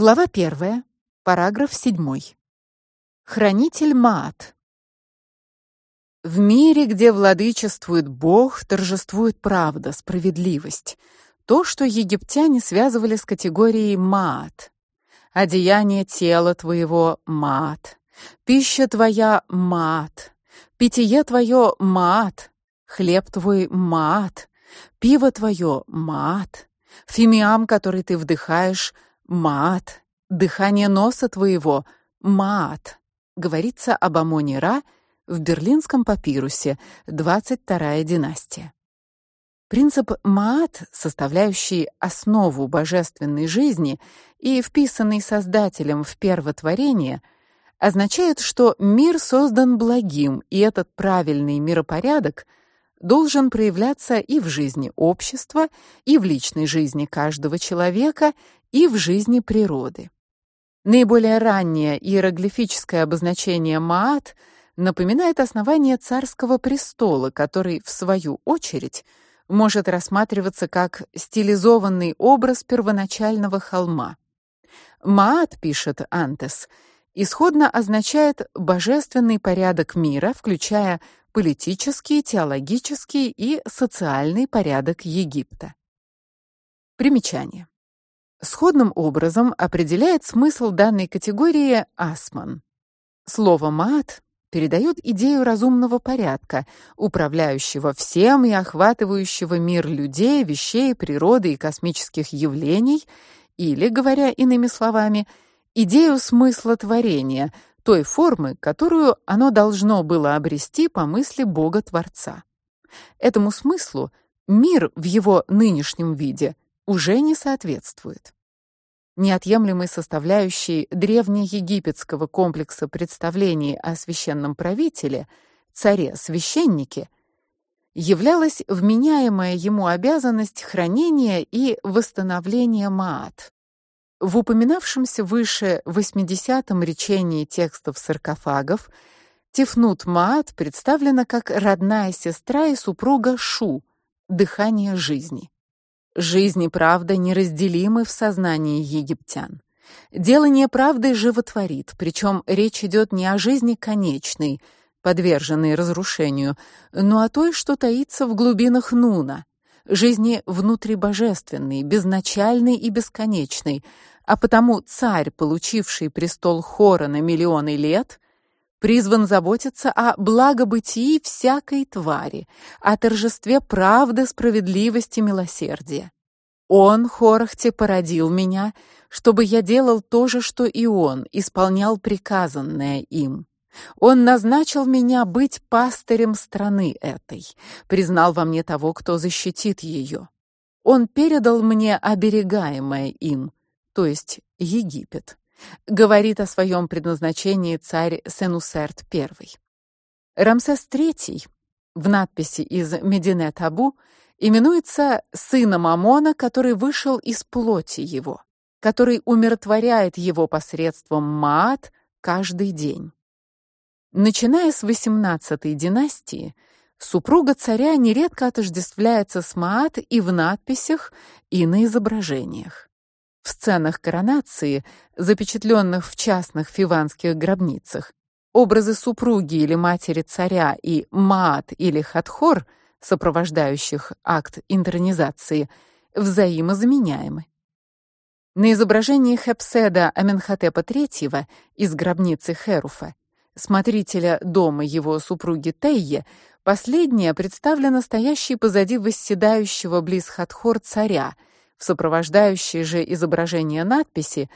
Глава 1, параграф 7. Хранитель Маат. В мире, где владычествует Бог, торжествует правда, справедливость. То, что египтяне связывали с категорией Маат. Одеяние тела твоего Маат, пища твоя Маат, питье твое Маат, хлеб твой Маат, пиво твое Маат, фимиам, который ты вдыхаешь Маат, дыхание носа твоего, Маат. Говорится об Амоне Ра в Берлинском папирусе, 22-я династия. Принцип Маат, составляющий основу божественной жизни и вписанный Создателем в первотворение, означает, что мир создан благим, и этот правильный миропорядок должен проявляться и в жизни общества, и в личной жизни каждого человека, и в жизни природы. Наиболее раннее иероглифическое обозначение Маат напоминает основание царского престола, который в свою очередь может рассматриваться как стилизованный образ первоначального холма. Маат пишет Антес, исходно означает божественный порядок мира, включая политический, теологический и социальный порядок Египта. Примечание. Сходным образом определяет смысл данной категории Асман. Слово мат передает идею разумного порядка, управляющего всем и охватывающего мир людей, вещей, природы и космических явлений, или, говоря иными словами, идею смысла творения, той формы, которую оно должно было обрести по мысли Бога-творца. Этому смыслу мир в его нынешнем виде уже не соответствует. Неотъемлемой составляющей древнеегипетского комплекса представлений о священном правителе, царе-священнике, являлась вменяемая ему обязанность хранения и восстановления маат. В упоминавшемся выше 80-м речении текстов саркофагов Тифнут Маат представлена как родная сестра и супруга Шу, дыхание жизни. Жизнь и правда неразделимы в сознании египтян. Делание правды животворит, причем речь идет не о жизни конечной, подверженной разрушению, но о той, что таится в глубинах Нуна, жизни внутрибожественной, безначальной и бесконечной, а потому царь, получивший престол Хора на миллионы лет, призван заботиться о благобытии всякой твари, о торжестве правды, справедливости, милосердия. Он, Хорохте, породил меня, чтобы я делал то же, что и он, исполнял приказанное им. Он назначил меня быть пастырем страны этой, признал во мне того, кто защитит ее. Он передал мне оберегаемое им, то есть Египет говорит о своем предназначении царь Сенусерт I. Рамсес III в надписи из Мединет-Абу именуется сыном Амона, который вышел из плоти его, который умиротворяет его посредством Маат каждый день. Начиная с XVIII династии, супруга царя нередко отождествляется с Маат и в надписях, и на изображениях. В сценах коронации, запечатленных в частных фиванских гробницах, образы супруги или матери царя и Маат или Хатхор, сопровождающих акт интронизации, взаимозаменяемы. На изображении Хепседа Аменхотепа III из гробницы Херуфа, смотрителя дома его супруги Тейе, последняя представлена стоящей позади восседающего близ Хатхор царя – в сопровождающей же изображение надписи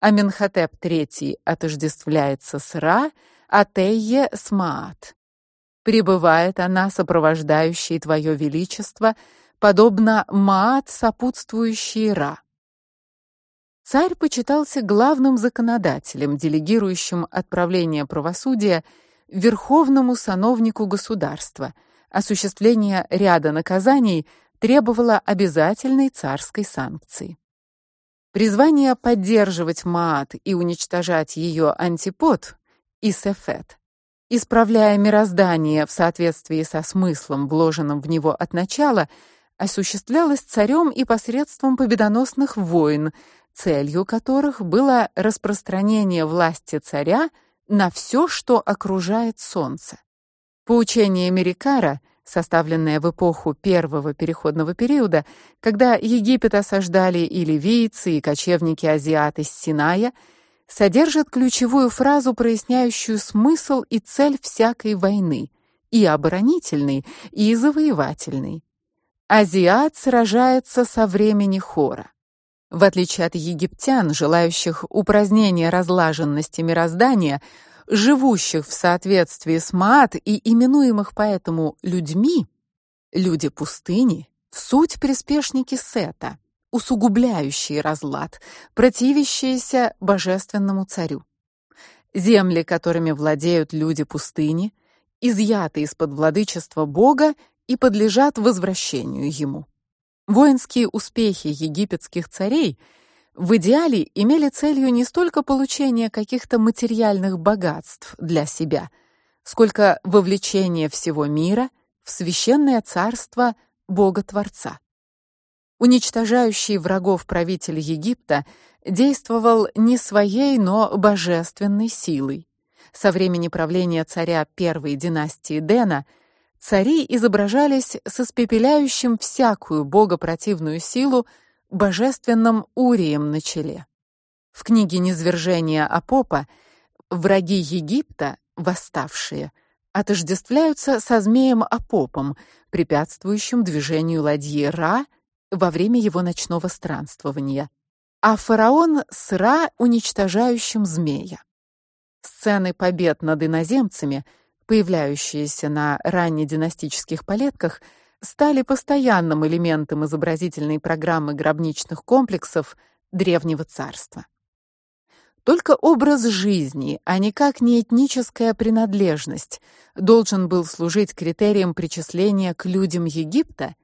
Аменхотеп III отождествляется с Ра, а Тейе с Маат. Прибывает она, сопровождающей твое величество, подобно Маат, сопутствующей Ра. Царь почитался главным законодателем, делегирующим отправление правосудия верховному сановнику государства, осуществление ряда наказаний требовала обязательной царской санкции. Призвание поддерживать Маат и уничтожать ее антипод Исефет, исправляя мироздание в соответствии со смыслом, вложенным в него от начала, осуществлялось царем и посредством победоносных войн, целью которых было распространение власти царя на все, что окружает солнце. Поучение Мерикара, составленное в эпоху первого переходного периода, когда Египет осаждали и ливийцы, и кочевники-азиаты с Синая, содержит ключевую фразу, проясняющую смысл и цель всякой войны, и оборонительной, и завоевательной. Азиат сражается со времени хора. В отличие от египтян, желающих упразднения разлаженности мироздания, живущих в соответствии с Маат и именуемых поэтому людьми, люди пустыни в суть приспешники Сета, усугубляющие разлад, противящиеся божественному царю. Земли, которыми владеют люди пустыни, изъяты из-под владычества Бога и подлежат возвращению ему. Воинские успехи египетских царей в идеале имели целью не столько получение каких-то материальных богатств для себя, сколько вовлечение всего мира в священное царство Бога-творца. Уничтожающий врагов правитель Египта действовал не своей, но божественной силой. Со времени правления царя первой династии Дена – цари изображались с испепеляющим всякую богопротивную силу божественным урием на челе. В книге Низвержения Апопа враги Египта, восставшие, отождествляются со змеем Апопом, препятствующим движению ладьи Ра во время его ночного странствования, а фараон с Ра, уничтожающим змея. Сцены побед над иноземцами – появляющиеся на раннединастических палетках, стали постоянным элементом изобразительной программы гробничных комплексов древнего царства. Только образ жизни, а никак не этническая принадлежность, должен был служить критерием причисления к людям Египта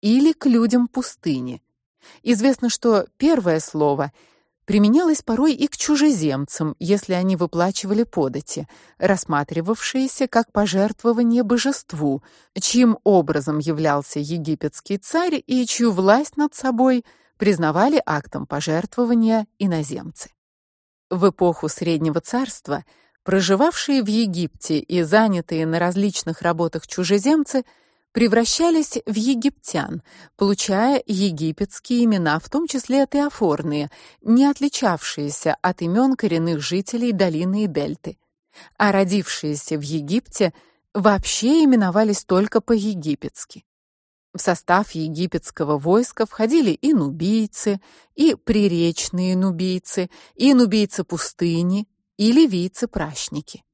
или к людям пустыни. Известно, что первое слово — применялось порой и к чужеземцам, если они выплачивали подати, рассматривавшиеся как пожертвование божеству, чьим образом являлся египетский царь и чью власть над собой признавали актом пожертвования иноземцы. В эпоху Среднего царства проживавшие в Египте и занятые на различных работах чужеземцы – превращались в египтян, получая египетские имена, в том числе теофорные, не отличавшиеся от имен коренных жителей долины и дельты. А родившиеся в Египте вообще именовались только по-египетски. В состав египетского войска входили и нубийцы, и приречные нубийцы, и нубийцы пустыни, и ливийцы-пращники.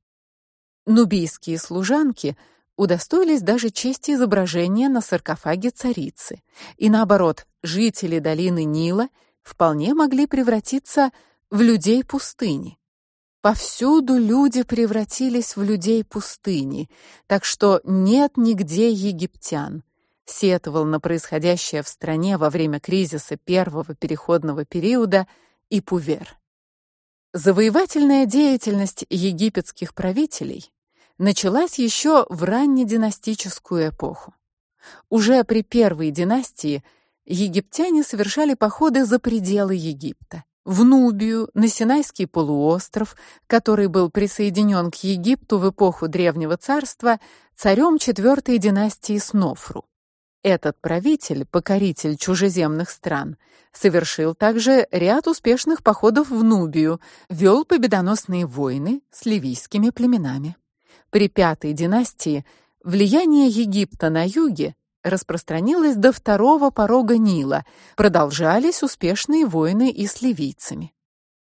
Нубийские служанки – удостоились даже чести изображения на саркофаге царицы. И наоборот, жители долины Нила вполне могли превратиться в людей пустыни. Повсюду люди превратились в людей пустыни, так что нет нигде египтян. Сетовал на происходящее в стране во время кризиса первого переходного периода и Пувер. Завоевательная деятельность египетских правителей началась еще в раннединастическую эпоху. Уже при первой династии египтяне совершали походы за пределы Египта, в Нубию, на Синайский полуостров, который был присоединен к Египту в эпоху Древнего царства царем четвертой династии Снофру. Этот правитель, покоритель чужеземных стран, совершил также ряд успешных походов в Нубию, вел победоносные войны с ливийскими племенами. При пятой династии влияние Египта на юге распространилось до второго порога Нила. Продолжались успешные войны и с ливийцами.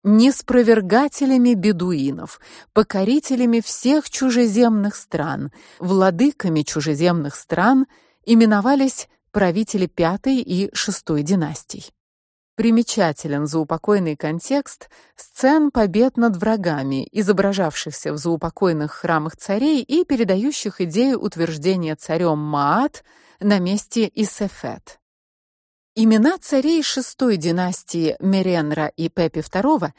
Неспровергателями бедуинов, покорителями всех чужеземных стран, владыками чужеземных стран именовались правители пятой и шестой династий. Примечателен заупокойный контекст сцен побед над врагами, изображавшихся в заупокойных храмах царей и передающих идею утверждения царем Маат на месте Исефет. Имена царей шестой династии Меренра и Пепи II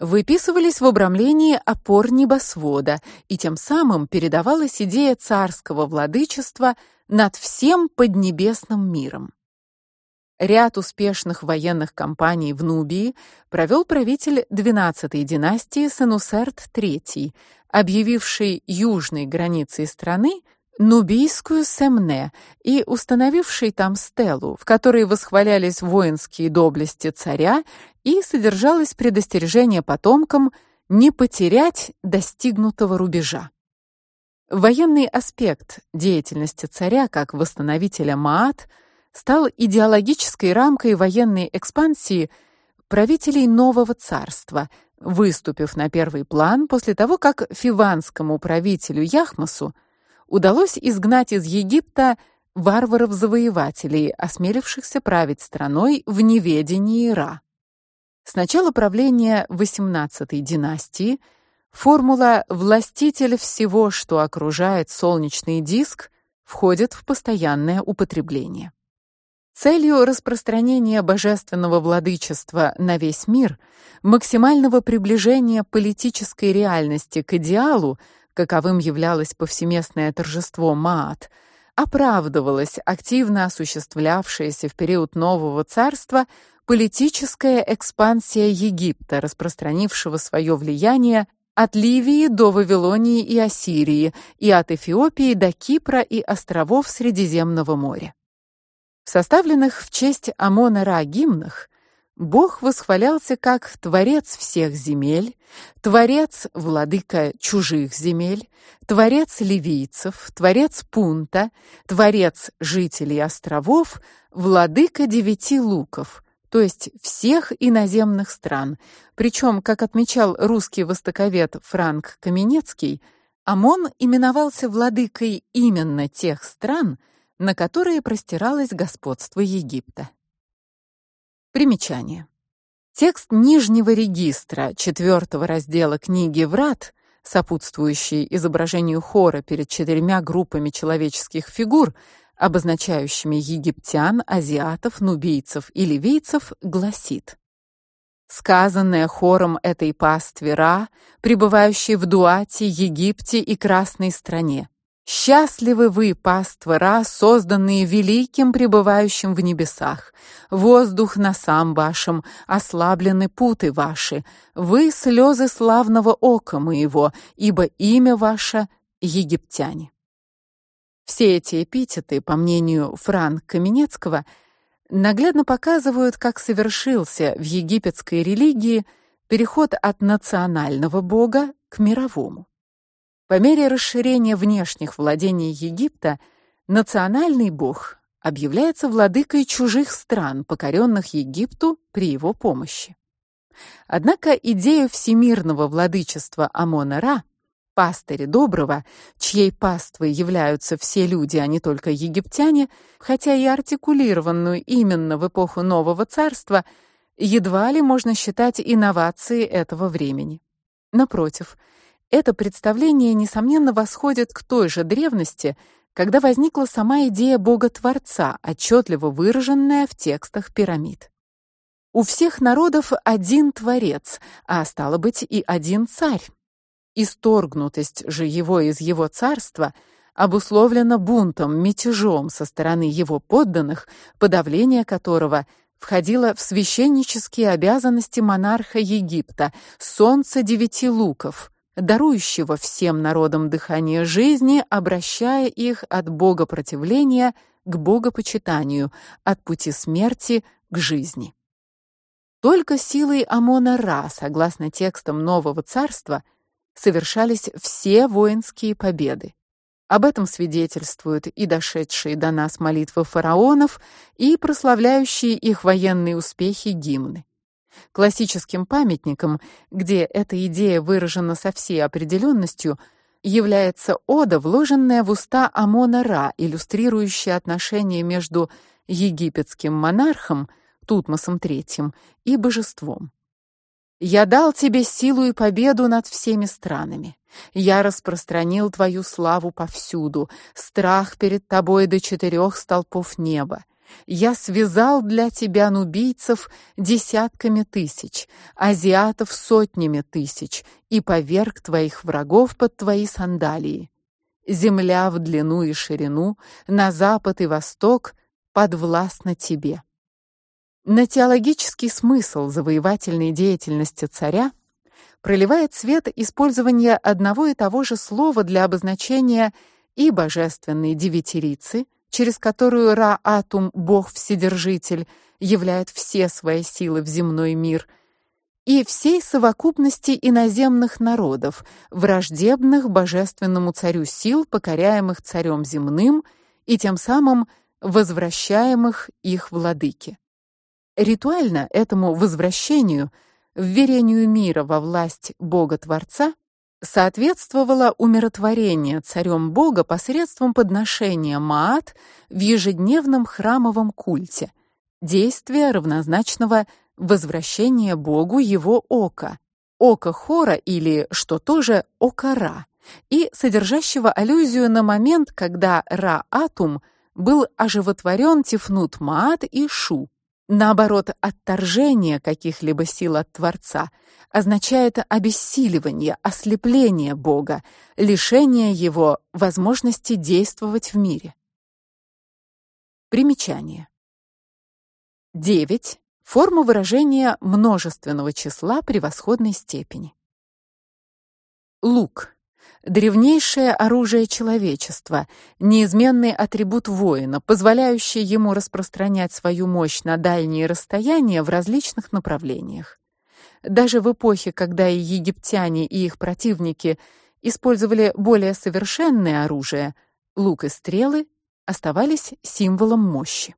выписывались в обрамлении опор небосвода, и тем самым передавалась идея царского владычества над всем поднебесным миром. Ряд успешных военных кампаний в Нубии провел правитель XII династии Сенусерт III, объявивший южной границей страны Нубийскую Семне и установивший там стелу, в которой восхвалялись воинские доблести царя и содержалось предостережение потомкам не потерять достигнутого рубежа. Военный аспект деятельности царя как восстановителя Маат стал идеологической рамкой военной экспансии правителей нового царства, выступив на первый план после того, как фиванскому правителю Яхмасу удалось изгнать из Египта варваров-завоевателей, осмелившихся править страной в неведении Ра. С начала правления XVIII династии формула властитель всего, что окружает солнечный диск, входит в постоянное употребление. Целью распространения божественного владычества на весь мир, максимального приближения политической реальности к идеалу, каковым являлось повсеместное торжество Маат, оправдывалась активно осуществлявшаяся в период Нового царства политическая экспансия Египта, распространившего свое влияние от Ливии до Вавилонии и Ассирии, и от Эфиопии до Кипра и островов Средиземного моря. Составленных в честь Амона-Ра гимнах Бог восхвалялся как творец всех земель, творец владыка чужих земель, творец ливийцев, творец Пунта, творец жителей островов, владыка девяти луков, то есть всех иноземных стран. Причем, как отмечал русский востоковед Франк Каменецкий, Амон именовался владыкой именно тех стран, на которые простиралось господство Египта. Примечание. Текст нижнего регистра четвертого раздела книги Врат, сопутствующий изображению хора перед четырьмя группами человеческих фигур, обозначающими египтян, азиатов, нубийцев и ливийцев, гласит: Сказанное хором этой паствы Ра, пребывающей в Дуате, Египте и Красной стране. Счастливы вы, паствора, созданные великим пребывающим в небесах. Воздух на сам вашем, ослаблены путы ваши. Вы слезы славного ока моего, ибо имя ваше египтяне. Все эти эпитеты, по мнению Франк Каменецкого, наглядно показывают, как совершился в египетской религии переход от национального бога к мировому. По мере расширения внешних владений Египта национальный бог объявляется владыкой чужих стран, покоренных Египту при его помощи. Однако идею всемирного владычества Амона-Ра, пастыря доброго, чьей паствой являются все люди, а не только египтяне, хотя и артикулированную именно в эпоху Нового царства, едва ли можно считать инновацией этого времени. Напротив, это представление несомненно восходит к той же древности, когда возникла сама идея бога-творца, отчетливо выраженная в текстах пирамид. У всех народов один творец, а стало быть и один царь. Исторгнутость же его из его царства обусловлена бунтом, мятежом со стороны его подданных, подавление которого входило в священнические обязанности монарха Египта, солнца девяти луков дарующего всем народам дыхание жизни, обращая их от бога противления к богопочитанию, от пути смерти к жизни. Только силой Амона-Ра, согласно текстам Нового царства, совершались все воинские победы. Об этом свидетельствуют и дошедшие до нас молитвы фараонов, и прославляющие их военные успехи гимны. Классическим памятником, где эта идея выражена со всей определенностью, является ода, вложенная в уста Амона-Ра, иллюстрирующая отношения между египетским монархом Тутмосом III и божеством. Я дал тебе силу и победу над всеми странами. Я распространил твою славу повсюду, страх перед тобой до четырех столпов неба. Я связал для тебя нубийцев десятками тысяч, азиатов сотнями тысяч и поверг твоих врагов под твои сандалии. Земля в длину и ширину, на запад и восток подвластна тебе. На теологический смысл завоевательной деятельности царя проливает свет использование одного и того же слова для обозначения и божественной девятирицы, через которую Ра-Атум, бог вседержитель, являет все свои силы в земной мир, и всей совокупности иноземных народов, враждебных божественному царю сил, покоряемых царем земным и тем самым возвращаемых их владыке. Ритуально этому возвращению, вверению мира во власть Бога-творца, соответствовало умиротворение царем Бога посредством подношения маат в ежедневном храмовом культе, действия равнозначного возвращения Богу его ока, ока Хора или, что тоже, ока Ра, и содержащего аллюзию на момент, когда Ра-Атум был оживотворен Тифнут Маат и Шу. Наоборот, отторжение каких-либо сил от Творца означает обессиливание, ослепление Бога, лишение его возможности действовать в мире. Примечание. 9. Форма выражения множественного числа превосходной степени. Лук древнейшее оружие человечества, неизменный атрибут воина, позволяющий ему распространять свою мощь на дальние расстояния в различных направлениях. Даже в эпохе, когда и египтяне, и их противники использовали более совершенное оружие, лук и стрелы оставались символом мощи.